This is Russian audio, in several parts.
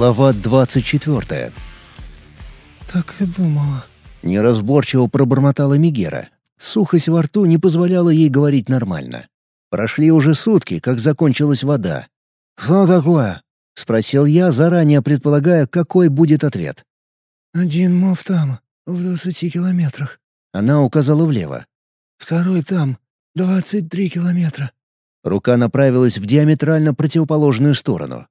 Глава двадцать четвертая. «Так и думала». Неразборчиво пробормотала Мигера. Сухость во рту не позволяла ей говорить нормально. Прошли уже сутки, как закончилась вода. «Что такое?» — спросил я, заранее предполагая, какой будет ответ. «Один мов там, в двадцати километрах». Она указала влево. «Второй там, двадцать три километра». Рука направилась в диаметрально противоположную сторону.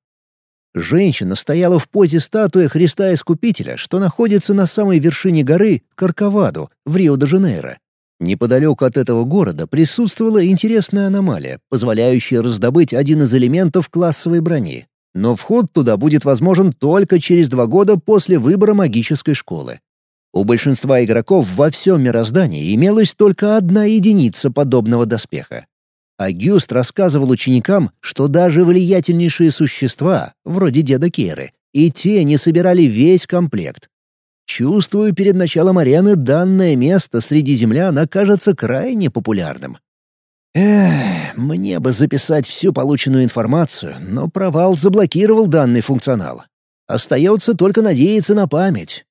Женщина стояла в позе статуи Христа Искупителя, что находится на самой вершине горы Карковаду в Рио-де-Жанейро. Неподалеку от этого города присутствовала интересная аномалия, позволяющая раздобыть один из элементов классовой брони. Но вход туда будет возможен только через два года после выбора магической школы. У большинства игроков во всем мироздании имелась только одна единица подобного доспеха. Агюст рассказывал ученикам, что даже влиятельнейшие существа, вроде деда Керы, и те не собирали весь комплект. Чувствую, перед началом арены данное место среди землян окажется крайне популярным. Эх, мне бы записать всю полученную информацию, но провал заблокировал данный функционал. Остается только надеяться на память.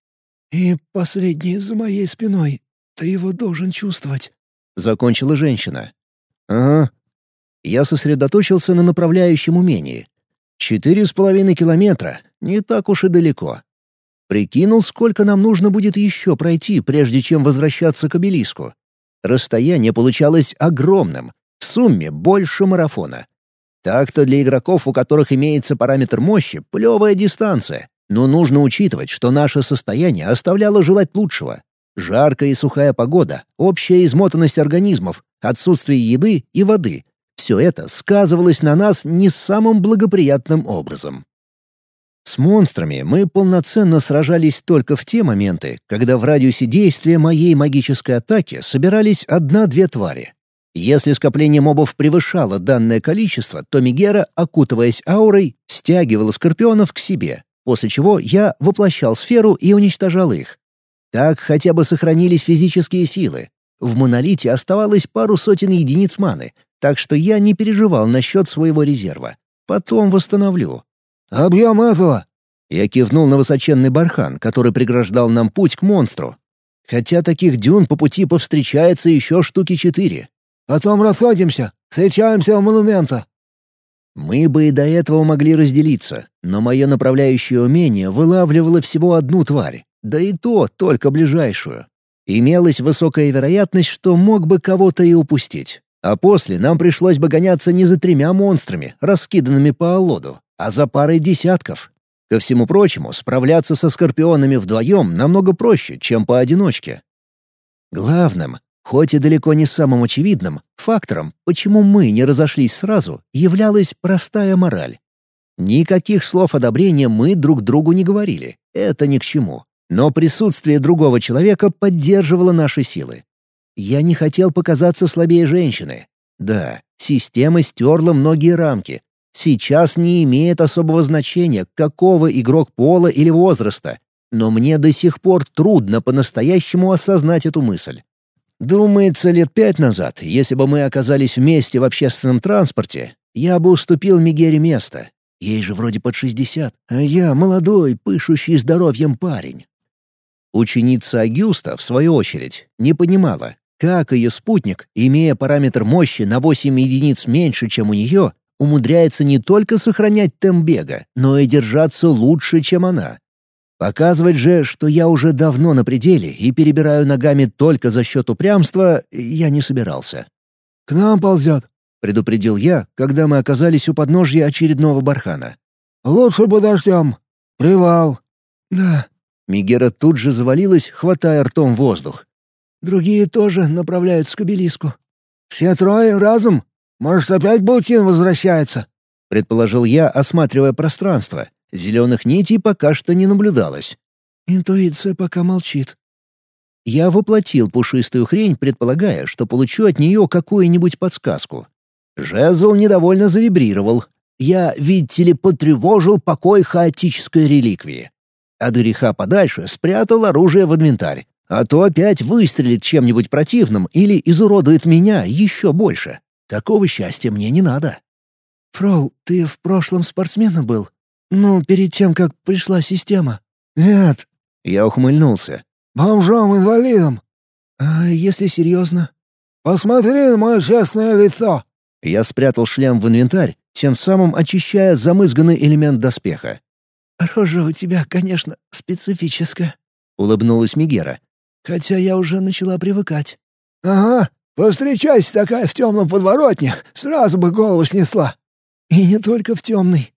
«И последний за моей спиной. Ты его должен чувствовать», — закончила женщина. «Ага, я сосредоточился на направляющем умении. Четыре с половиной километра — не так уж и далеко. Прикинул, сколько нам нужно будет еще пройти, прежде чем возвращаться к обелиску. Расстояние получалось огромным, в сумме больше марафона. Так-то для игроков, у которых имеется параметр мощи, плевая дистанция. Но нужно учитывать, что наше состояние оставляло желать лучшего. Жаркая и сухая погода, общая измотанность организмов, отсутствие еды и воды все это сказывалось на нас не самым благоприятным образом. С монстрами мы полноценно сражались только в те моменты, когда в радиусе действия моей магической атаки собирались одна-две твари. Если скопление мобов превышало данное количество, то Мигера, окутываясь аурой, стягивала скорпионов к себе, после чего я воплощал сферу и уничтожал их. Так хотя бы сохранились физические силы. В монолите оставалось пару сотен единиц маны, так что я не переживал насчет своего резерва. Потом восстановлю. «Объем этого!» Я кивнул на высоченный бархан, который преграждал нам путь к монстру. Хотя таких дюн по пути повстречается еще штуки четыре. «Потом расходимся. Встречаемся у монумента». Мы бы и до этого могли разделиться, но мое направляющее умение вылавливало всего одну тварь, да и то только ближайшую. Имелась высокая вероятность, что мог бы кого-то и упустить. А после нам пришлось бы гоняться не за тремя монстрами, раскиданными по Аллоду, а за парой десятков. Ко всему прочему, справляться со скорпионами вдвоем намного проще, чем поодиночке. Главным, хоть и далеко не самым очевидным, фактором, почему мы не разошлись сразу, являлась простая мораль. Никаких слов одобрения мы друг другу не говорили, это ни к чему. Но присутствие другого человека поддерживало наши силы. Я не хотел показаться слабее женщины. Да, система стерла многие рамки. Сейчас не имеет особого значения, какого игрок пола или возраста. Но мне до сих пор трудно по-настоящему осознать эту мысль. Думается, лет пять назад, если бы мы оказались вместе в общественном транспорте, я бы уступил Мигере место. Ей же вроде под шестьдесят, а я молодой, пышущий здоровьем парень. Ученица Агюста, в свою очередь, не понимала, как ее спутник, имея параметр мощи на 8 единиц меньше, чем у нее, умудряется не только сохранять темп бега, но и держаться лучше, чем она? Показывать же, что я уже давно на пределе и перебираю ногами только за счет упрямства, я не собирался. «К нам ползет», — предупредил я, когда мы оказались у подножья очередного бархана. «Лучше подождем. Привал». «Да». Мигера тут же завалилась, хватая ртом воздух. Другие тоже направляются к обелиску. «Все трое разом? Может, опять Балтин возвращается?» — предположил я, осматривая пространство. Зеленых нитей пока что не наблюдалось. «Интуиция пока молчит». Я воплотил пушистую хрень, предполагая, что получу от нее какую-нибудь подсказку. Жезл недовольно завибрировал. Я, видите ли, потревожил покой хаотической реликвии. От греха подальше спрятал оружие в инвентарь. А то опять выстрелит чем-нибудь противным или изуродует меня еще больше. Такого счастья мне не надо. «Фрол, ты в прошлом спортсменом был?» Ну, перед тем, как пришла система. Нет. Я ухмыльнулся. Бомжом-инвалидом. А если серьезно? Посмотри на мое честное лицо. Я спрятал шлем в инвентарь, тем самым очищая замызганный элемент доспеха. «Рожа у тебя, конечно, специфическая», — улыбнулась Мигера. «Хотя я уже начала привыкать». «Ага, повстречайся такая в темном подворотне, сразу бы голову снесла». «И не только в темный.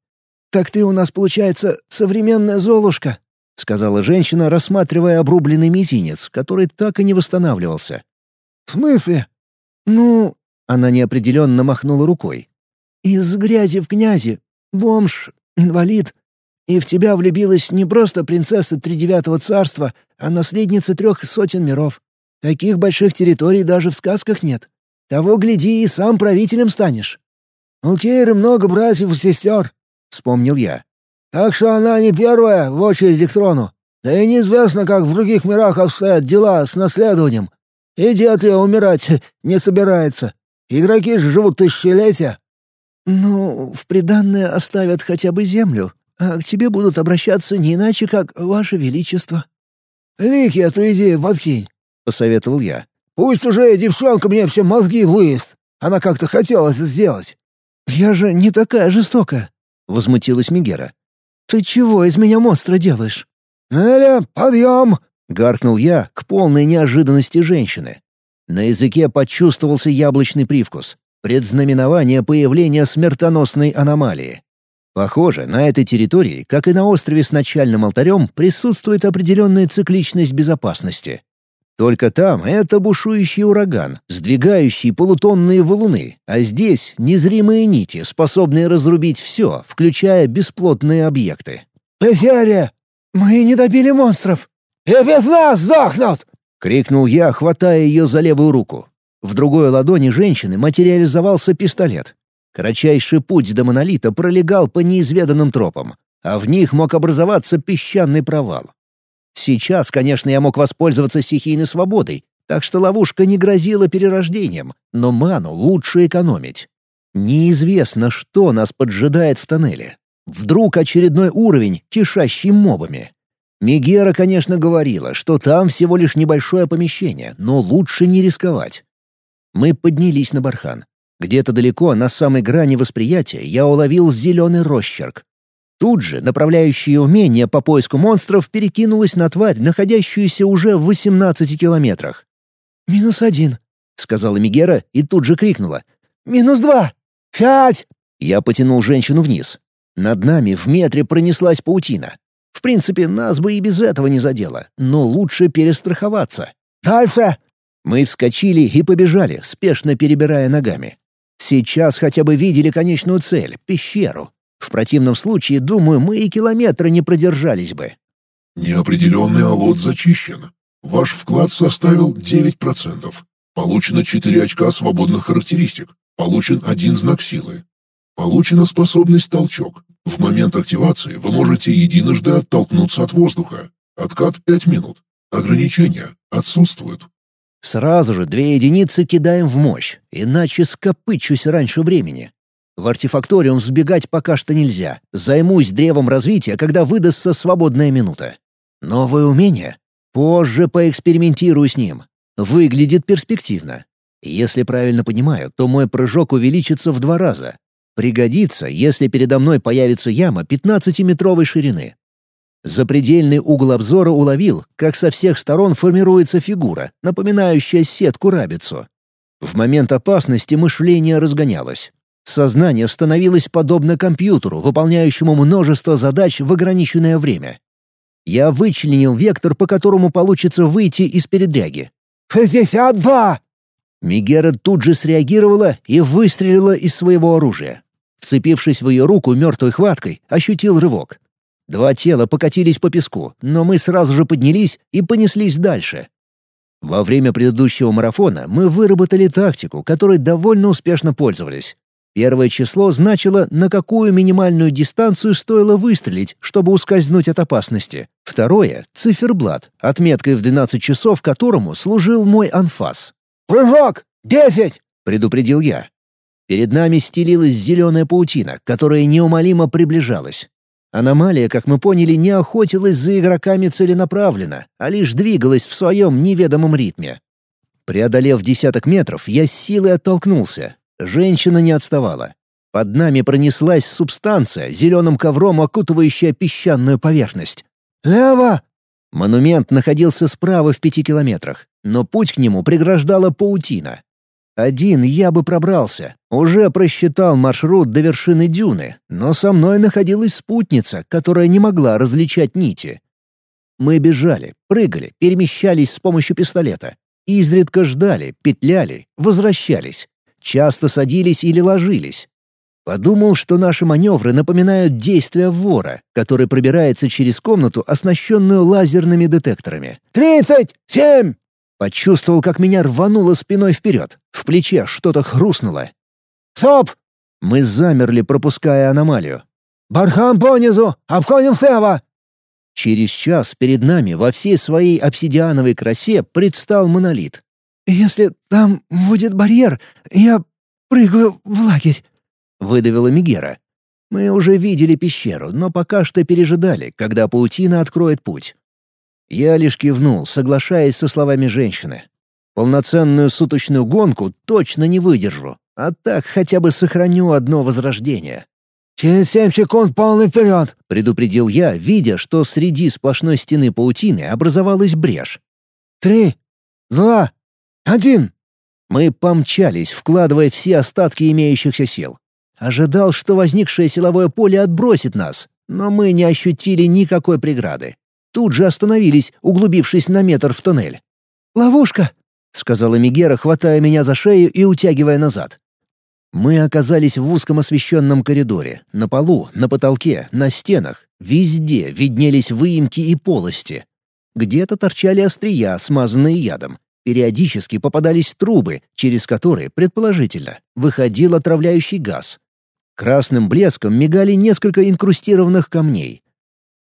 Так ты у нас, получается, современная Золушка», — сказала женщина, рассматривая обрубленный мизинец, который так и не восстанавливался. «В смысле?» «Ну...» — она неопределенно махнула рукой. «Из грязи в князи. Бомж, инвалид, и в тебя влюбилась не просто принцесса Тридевятого царства, а наследница трех сотен миров. Таких больших территорий даже в сказках нет. Того, гляди, и сам правителем станешь». «У Кейры много братьев и сестер», — вспомнил я. «Так что она не первая в очереди к трону. Да и неизвестно, как в других мирах обстоят дела с наследованием. И дед ее умирать не собирается. Игроки же живут тысячелетия». «Ну, в приданное оставят хотя бы землю, а к тебе будут обращаться не иначе, как «Ваше Величество». «Лики эту идею подкинь», — посоветовал я. «Пусть уже девчонка мне все мозги выест. Она как-то хотела это сделать». «Я же не такая жестокая», — возмутилась Мигера. «Ты чего из меня монстра делаешь?» «Эля, подъем!» — гаркнул я к полной неожиданности женщины. На языке почувствовался яблочный привкус. Предзнаменование появления смертоносной аномалии. Похоже, на этой территории, как и на острове с начальным алтарем, присутствует определенная цикличность безопасности. Только там это бушующий ураган, сдвигающий полутонные валуны, а здесь незримые нити, способные разрубить все, включая бесплотные объекты. «Эфиария, мы не добили монстров! И без нас сдохнут!» — крикнул я, хватая ее за левую руку. В другой ладони женщины материализовался пистолет. Кратчайший путь до монолита пролегал по неизведанным тропам, а в них мог образоваться песчаный провал. Сейчас, конечно, я мог воспользоваться стихийной свободой, так что ловушка не грозила перерождением, но ману лучше экономить. Неизвестно, что нас поджидает в тоннеле. Вдруг очередной уровень, кишащий мобами. Мегера, конечно, говорила, что там всего лишь небольшое помещение, но лучше не рисковать. Мы поднялись на бархан. Где-то далеко, на самой грани восприятия, я уловил зеленый росчерк. Тут же направляющее умение по поиску монстров перекинулось на тварь, находящуюся уже в 18 километрах. «Минус один», — сказала Мигера и тут же крикнула. «Минус два! Сядь!» Я потянул женщину вниз. Над нами в метре пронеслась паутина. В принципе, нас бы и без этого не задело, но лучше перестраховаться. «Дальше!» Мы вскочили и побежали, спешно перебирая ногами. Сейчас хотя бы видели конечную цель — пещеру. В противном случае, думаю, мы и километра не продержались бы. Неопределенный алот зачищен. Ваш вклад составил 9%. Получено 4 очка свободных характеристик. Получен один знак силы. Получена способность толчок. В момент активации вы можете единожды оттолкнуться от воздуха. Откат 5 минут. Ограничения отсутствуют. Сразу же две единицы кидаем в мощь, иначе скопычусь раньше времени. В артефакториум сбегать пока что нельзя. Займусь древом развития, когда выдастся свободная минута. Новое умение? Позже поэкспериментирую с ним. Выглядит перспективно. Если правильно понимаю, то мой прыжок увеличится в два раза. Пригодится, если передо мной появится яма 15-метровой ширины. Запредельный угол обзора уловил, как со всех сторон формируется фигура, напоминающая сетку-рабицу. В момент опасности мышление разгонялось. Сознание становилось подобно компьютеру, выполняющему множество задач в ограниченное время. Я вычленил вектор, по которому получится выйти из передряги. «Шестьдесят два!» Мигера тут же среагировала и выстрелила из своего оружия. Вцепившись в ее руку мертвой хваткой, ощутил рывок. Два тела покатились по песку, но мы сразу же поднялись и понеслись дальше. Во время предыдущего марафона мы выработали тактику, которой довольно успешно пользовались. Первое число значило, на какую минимальную дистанцию стоило выстрелить, чтобы ускользнуть от опасности. Второе — циферблат, отметкой в 12 часов которому служил мой анфас. «Прыжок! Десять!» — предупредил я. Перед нами стелилась зеленая паутина, которая неумолимо приближалась. Аномалия, как мы поняли, не охотилась за игроками целенаправленно, а лишь двигалась в своем неведомом ритме. Преодолев десяток метров, я с силой оттолкнулся. Женщина не отставала. Под нами пронеслась субстанция, зеленым ковром окутывающая песчаную поверхность. «Лево!» Монумент находился справа в пяти километрах, но путь к нему преграждала паутина. Один я бы пробрался, уже просчитал маршрут до вершины дюны, но со мной находилась спутница, которая не могла различать нити. Мы бежали, прыгали, перемещались с помощью пистолета. Изредка ждали, петляли, возвращались. Часто садились или ложились. Подумал, что наши маневры напоминают действия вора, который пробирается через комнату, оснащенную лазерными детекторами. «Тридцать семь!» Почувствовал, как меня рвануло спиной вперед. В плече что-то хрустнуло. «Стоп!» Мы замерли, пропуская аномалию. «Бархан понизу! Обходим слева!» Через час перед нами во всей своей обсидиановой красе предстал монолит. «Если там будет барьер, я прыгаю в лагерь», — выдавила Мигера. Мы уже видели пещеру, но пока что пережидали, когда паутина откроет путь. Я лишь кивнул, соглашаясь со словами женщины. Полноценную суточную гонку точно не выдержу, а так хотя бы сохраню одно возрождение. «Через семь секунд полный вперед!» — предупредил я, видя, что среди сплошной стены паутины образовалась брешь. «Три, два, один!» Мы помчались, вкладывая все остатки имеющихся сил. Ожидал, что возникшее силовое поле отбросит нас, но мы не ощутили никакой преграды. Тут же остановились, углубившись на метр в туннель. «Ловушка!» — сказала Мигера, хватая меня за шею и утягивая назад. Мы оказались в узком освещенном коридоре. На полу, на потолке, на стенах. Везде виднелись выемки и полости. Где-то торчали острия, смазанные ядом. Периодически попадались трубы, через которые, предположительно, выходил отравляющий газ. Красным блеском мигали несколько инкрустированных камней.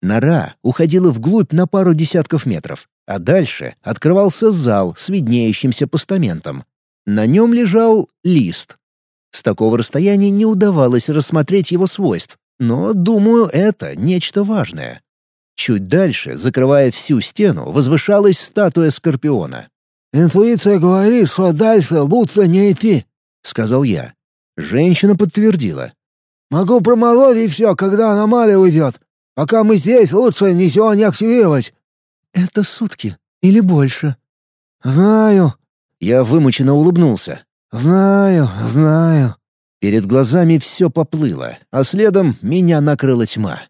Нора уходила вглубь на пару десятков метров, а дальше открывался зал с виднеющимся постаментом. На нем лежал лист. С такого расстояния не удавалось рассмотреть его свойств, но, думаю, это нечто важное. Чуть дальше, закрывая всю стену, возвышалась статуя Скорпиона. «Интуиция говорит, что дальше лучше не идти», — сказал я. Женщина подтвердила. «Могу промолоть и все, когда аномалия уйдет. Пока мы здесь, лучше ничего не активировать». «Это сутки или больше?» «Знаю». Я вымученно улыбнулся. «Знаю, знаю». Перед глазами все поплыло, а следом меня накрыла тьма.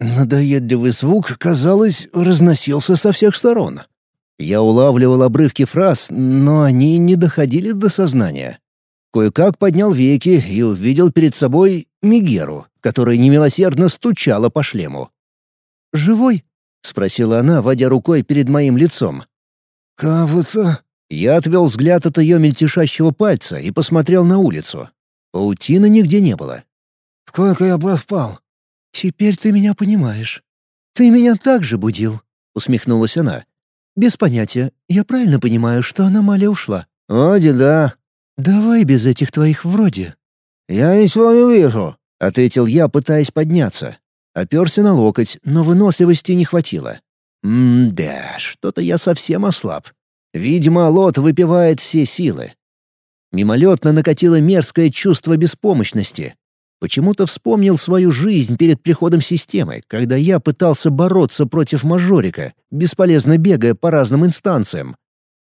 Надоедливый звук, казалось, разносился со всех сторон. Я улавливал обрывки фраз, но они не доходили до сознания. Кое-как поднял веки и увидел перед собой Мигеру, которая немилосердно стучала по шлему. «Живой?» — спросила она, водя рукой перед моим лицом. «Кажется...» Я отвел взгляд от ее мельтешащего пальца и посмотрел на улицу. Паутины нигде не было. «Сколько я проспал?» «Теперь ты меня понимаешь. Ты меня также будил», — усмехнулась она. «Без понятия. Я правильно понимаю, что аномалия ушла?» «Вроде да». «Давай без этих твоих вроде». «Я ничего не вижу», — ответил я, пытаясь подняться. Оперся на локоть, но выносливости не хватило. М-да, что-то я совсем ослаб. Видимо, лот выпивает все силы. Мимолетно накатило мерзкое чувство беспомощности. Почему-то вспомнил свою жизнь перед приходом системы, когда я пытался бороться против мажорика, бесполезно бегая по разным инстанциям.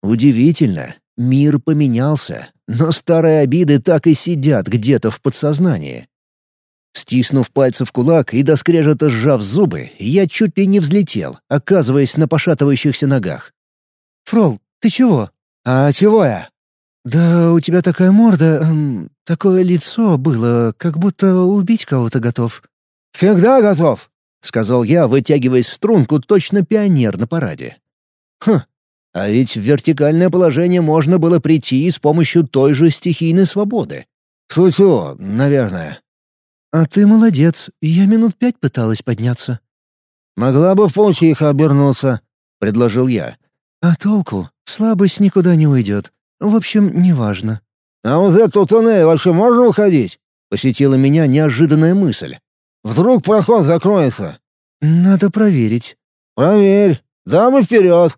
Удивительно, мир поменялся, но старые обиды так и сидят где-то в подсознании. Стиснув пальцы в кулак и до скрежета сжав зубы, я чуть ли не взлетел, оказываясь на пошатывающихся ногах. «Фрол, ты чего?» «А чего я?» «Да у тебя такая морда, эм, такое лицо было, как будто убить кого-то готов». «Всегда готов», — сказал я, вытягиваясь в струнку, точно пионер на параде. «Хм, а ведь в вертикальное положение можно было прийти с помощью той же стихийной свободы». «Шучу, наверное». «А ты молодец, я минут пять пыталась подняться». «Могла бы в полчиха обернуться», — предложил я. «А толку? Слабость никуда не уйдет. В общем, неважно». «А вот этот туннель вообще можно уходить?» — посетила меня неожиданная мысль. «Вдруг проход закроется?» «Надо проверить». «Проверь. Дам и вперед!»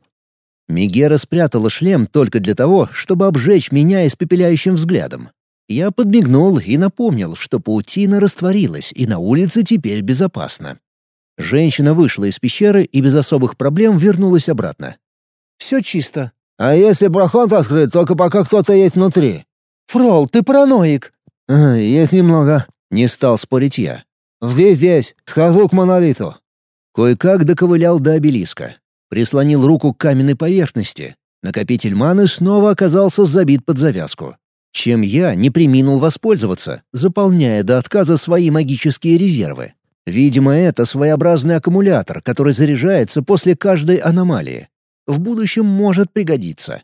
Мигера спрятала шлем только для того, чтобы обжечь меня испепеляющим взглядом. Я подмигнул и напомнил, что паутина растворилась, и на улице теперь безопасно. Женщина вышла из пещеры и без особых проблем вернулась обратно. «Все чисто». «А если проход открыт, только пока кто-то есть внутри?» «Фрол, ты параноик!» а, «Есть немного», — не стал спорить я. «Здесь-здесь, схожу к монолиту». Кое-как доковылял до обелиска. Прислонил руку к каменной поверхности. Накопитель маны снова оказался забит под завязку. Чем я не приминул воспользоваться, заполняя до отказа свои магические резервы. Видимо, это своеобразный аккумулятор, который заряжается после каждой аномалии. В будущем может пригодиться.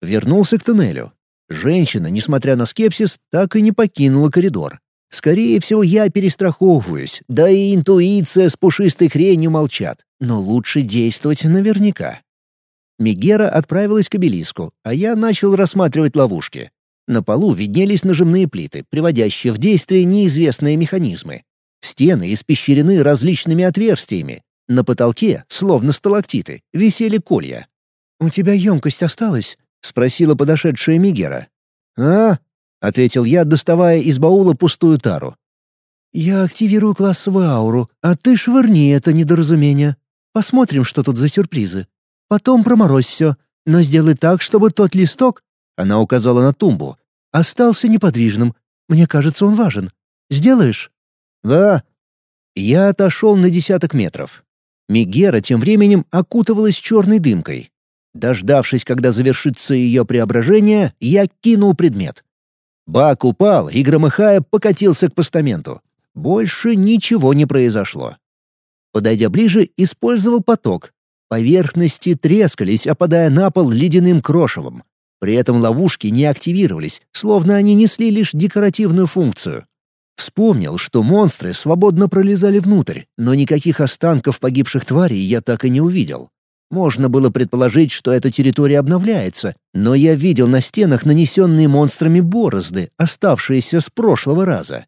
Вернулся к туннелю. Женщина, несмотря на скепсис, так и не покинула коридор. Скорее всего, я перестраховываюсь, да и интуиция с пушистой хренью молчат. Но лучше действовать наверняка. Мегера отправилась к обелиску, а я начал рассматривать ловушки. На полу виднелись нажимные плиты, приводящие в действие неизвестные механизмы. Стены испещрены различными отверстиями. На потолке, словно сталактиты, висели колья. «У тебя емкость осталась?» — спросила подошедшая Мегера. «А?» — ответил я, доставая из баула пустую тару. «Я активирую классовую ауру, а ты швырни это недоразумение. Посмотрим, что тут за сюрпризы. Потом проморозь все, но сделай так, чтобы тот листок...» — она указала на тумбу. «Остался неподвижным. Мне кажется, он важен. Сделаешь?» «Да». Я отошел на десяток метров. Мегера тем временем окутывалась черной дымкой. Дождавшись, когда завершится ее преображение, я кинул предмет. Бак упал и, громыхая, покатился к постаменту. Больше ничего не произошло. Подойдя ближе, использовал поток. Поверхности трескались, опадая на пол ледяным крошевом. При этом ловушки не активировались, словно они несли лишь декоративную функцию. Вспомнил, что монстры свободно пролезали внутрь, но никаких останков погибших тварей я так и не увидел. Можно было предположить, что эта территория обновляется, но я видел на стенах нанесенные монстрами борозды, оставшиеся с прошлого раза.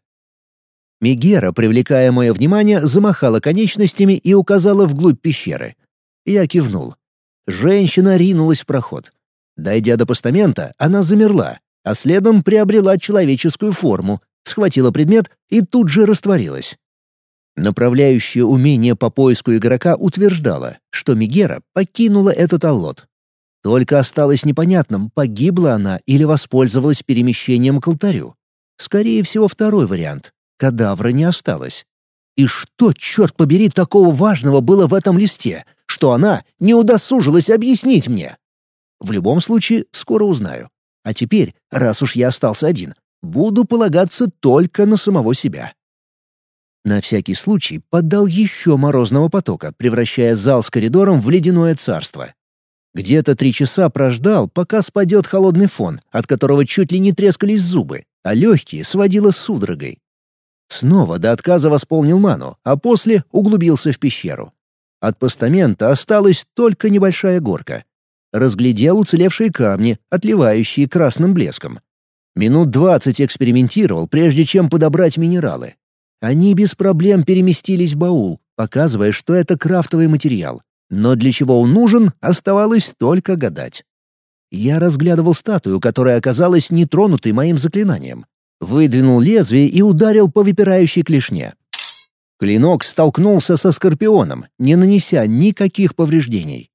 Мегера, привлекая мое внимание, замахала конечностями и указала вглубь пещеры. Я кивнул. Женщина ринулась в проход. Дойдя до постамента, она замерла, а следом приобрела человеческую форму, схватила предмет и тут же растворилась. Направляющее умение по поиску игрока утверждало, что Мегера покинула этот аллот. Только осталось непонятным, погибла она или воспользовалась перемещением к алтарю. Скорее всего, второй вариант. Кадавра не осталось. И что, черт побери, такого важного было в этом листе, что она не удосужилась объяснить мне? В любом случае, скоро узнаю. А теперь, раз уж я остался один, буду полагаться только на самого себя. На всякий случай поддал еще морозного потока, превращая зал с коридором в ледяное царство. Где-то три часа прождал, пока спадет холодный фон, от которого чуть ли не трескались зубы, а легкие сводило судорогой. Снова до отказа восполнил ману, а после углубился в пещеру. От постамента осталась только небольшая горка. Разглядел уцелевшие камни, отливающие красным блеском. Минут двадцать экспериментировал, прежде чем подобрать минералы. Они без проблем переместились в баул, показывая, что это крафтовый материал. Но для чего он нужен, оставалось только гадать. Я разглядывал статую, которая оказалась нетронутой моим заклинанием. Выдвинул лезвие и ударил по выпирающей клешне. Клинок столкнулся со скорпионом, не нанеся никаких повреждений.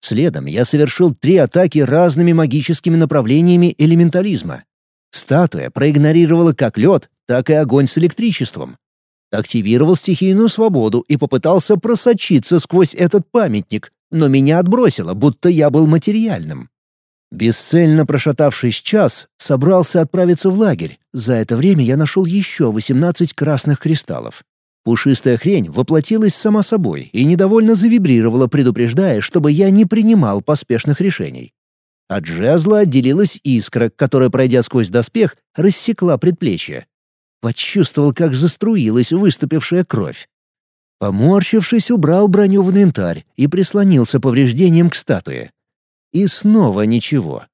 Следом я совершил три атаки разными магическими направлениями элементализма. Статуя проигнорировала как лед, так и огонь с электричеством. Активировал стихийную свободу и попытался просочиться сквозь этот памятник, но меня отбросило, будто я был материальным. Бесцельно прошатавшись час, собрался отправиться в лагерь. За это время я нашел еще 18 красных кристаллов. Пушистая хрень воплотилась сама собой и недовольно завибрировала, предупреждая, чтобы я не принимал поспешных решений. От жезла отделилась искра, которая, пройдя сквозь доспех, рассекла предплечье. Почувствовал, как заструилась выступившая кровь. Поморщившись, убрал броню в инвентарь и прислонился повреждением к статуе. И снова ничего.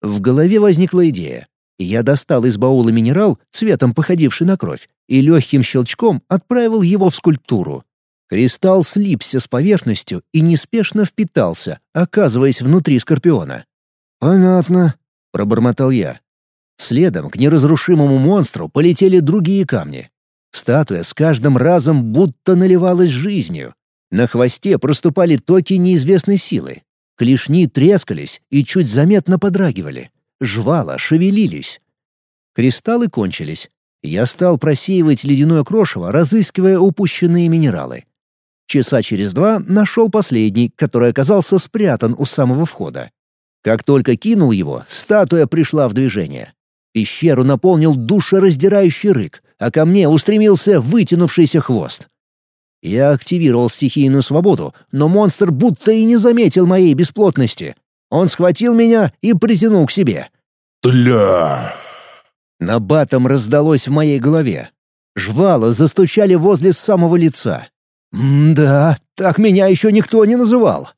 В голове возникла идея. Я достал из баула минерал, цветом походивший на кровь, и легким щелчком отправил его в скульптуру. Кристалл слипся с поверхностью и неспешно впитался, оказываясь внутри скорпиона. «Понятно», — пробормотал я. Следом к неразрушимому монстру полетели другие камни. Статуя с каждым разом будто наливалась жизнью. На хвосте проступали токи неизвестной силы. Клешни трескались и чуть заметно подрагивали. Жвала шевелились. Кристаллы кончились. Я стал просеивать ледяное крошево, разыскивая упущенные минералы. Часа через два нашел последний, который оказался спрятан у самого входа. Как только кинул его, статуя пришла в движение. Пещеру наполнил душераздирающий рык, а ко мне устремился вытянувшийся хвост. Я активировал стихийную свободу, но монстр будто и не заметил моей бесплотности. Он схватил меня и притянул к себе. «Тля!» Набатом раздалось в моей голове. Жвала застучали возле самого лица. «Да, так меня еще никто не называл».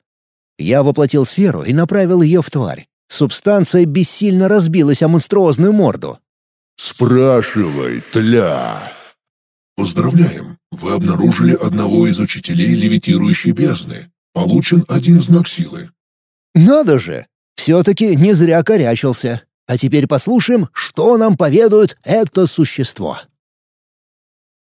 Я воплотил сферу и направил ее в тварь. Субстанция бессильно разбилась о монструозную морду. «Спрашивай, тля!» «Поздравляем! Вы обнаружили одного из учителей левитирующей бездны. Получен один знак силы». «Надо же! Все-таки не зря корячился. А теперь послушаем, что нам поведает это существо».